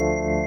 了。